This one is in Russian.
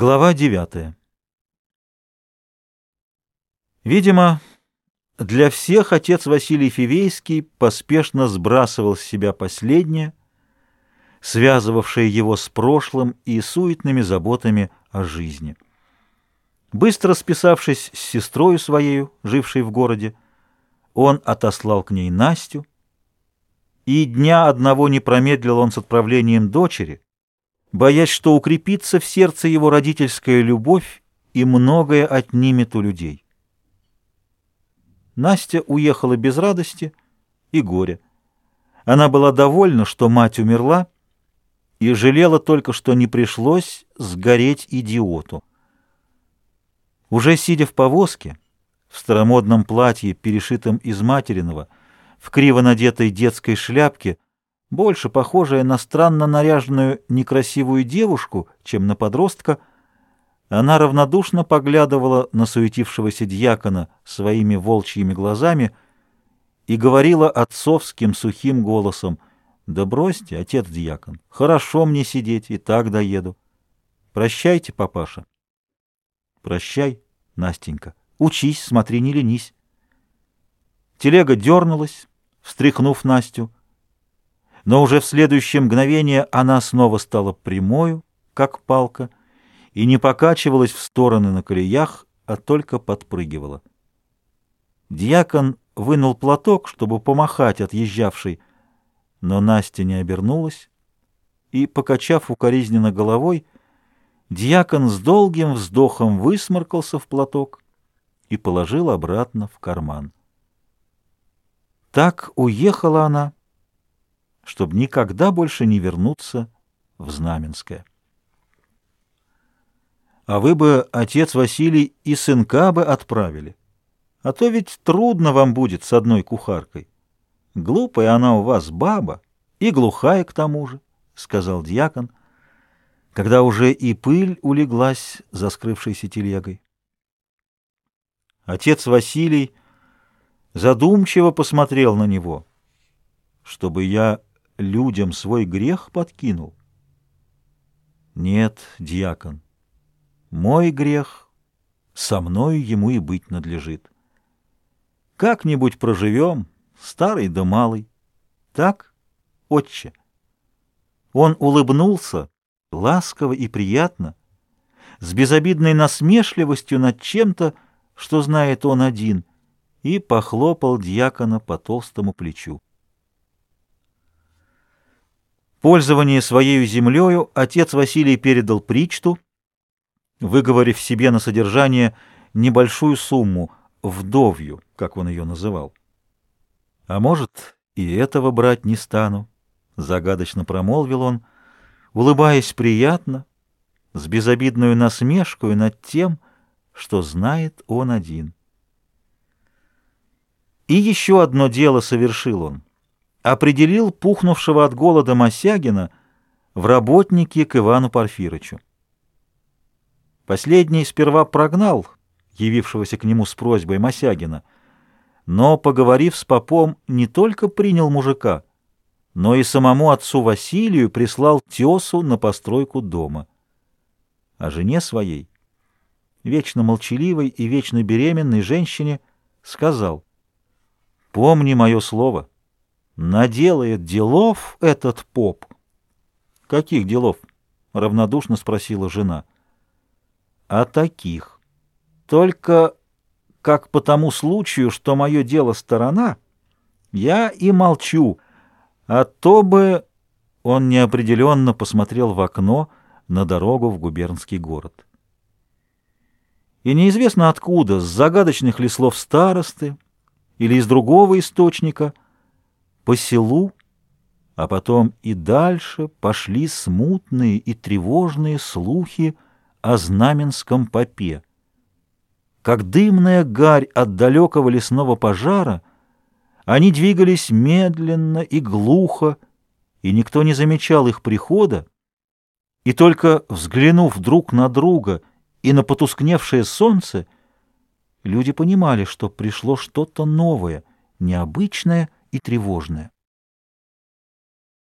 Глава 9. Видимо, для всех отец Василий Фивейский поспешно сбрасывал с себя последнее, связывавшее его с прошлым и суетными заботами о жизни. Быстро списавшись с сестрою своею, жившей в городе, он отослал к ней Настю, и дня одного не промедлил он с отправлением дочери — боясь, что укрепится в сердце его родительская любовь и многое отнимет у людей. Настя уехала без радости и горя. Она была довольна, что мать умерла, и жалела только, что не пришлось сгореть идиоту. Уже сидя в повозке, в старомодном платье, перешитом из материного, в криво надетой детской шляпке, больше похожая на странно наряженную некрасивую девушку, чем на подростка, она равнодушно поглядывала на суетившегося дьякона своими волчьими глазами и говорила отцовским сухим голосом, «Да бросьте, отец дьякон, хорошо мне сидеть, и так доеду. Прощайте, папаша». «Прощай, Настенька, учись, смотри, не ленись». Телега дернулась, встряхнув Настю, но уже в следующее мгновение она снова стала прямою, как палка, и не покачивалась в стороны на колеях, а только подпрыгивала. Дьякон вынул платок, чтобы помахать отъезжавшей, но Настя не обернулась, и, покачав укоризненно головой, дьякон с долгим вздохом высморкался в платок и положил обратно в карман. Так уехала она, чтобы никогда больше не вернуться в Знаменское. А вы бы, отец Василий, и сынка бы отправили. А то ведь трудно вам будет с одной кухаркой. Глупая она у вас баба и глухая к тому же, — сказал дьякон, когда уже и пыль улеглась за скрывшейся телегой. Отец Василий задумчиво посмотрел на него. Чтобы я людям свой грех подкинул? Нет, дьякон, мой грех со мною ему и быть надлежит. Как-нибудь проживем, старый да малый. Так, отче? Он улыбнулся, ласково и приятно, с безобидной насмешливостью над чем-то, что знает он один, и похлопал дьякона по толстому плечу. Пользование своей землею отец Василий передал Причту, выговорив себе на содержание небольшую сумму, вдовью, как он ее называл. «А может, и этого брать не стану», — загадочно промолвил он, улыбаясь приятно, с безобидную насмешкой над тем, что знает он один. И еще одно дело совершил он — определил пухнувшего от голода Мосягина в работники к Ивану Порфирычу. Последний сперва прогнал явившегося к нему с просьбой Мосягина, но, поговорив с попом, не только принял мужика, но и самому отцу Василию прислал тесу на постройку дома. А жене своей, вечно молчаливой и вечно беременной женщине, сказал, «Помни мое слово». Наделает делов этот поп. Каких делов? Равнодушно спросила жена. А таких. Только как по тому случаю, что мое дело сторона, я и молчу, а то бы... Он неопределенно посмотрел в окно на дорогу в губернский город. И неизвестно откуда, с загадочных ли слов старосты или из другого источника — по селу, а потом и дальше пошли смутные и тревожные слухи о знаменском попе. Как дымная гарь от далекого лесного пожара, они двигались медленно и глухо, и никто не замечал их прихода, и только взглянув друг на друга и на потускневшее солнце, люди понимали, что пришло что-то новое, необычное и тревожное.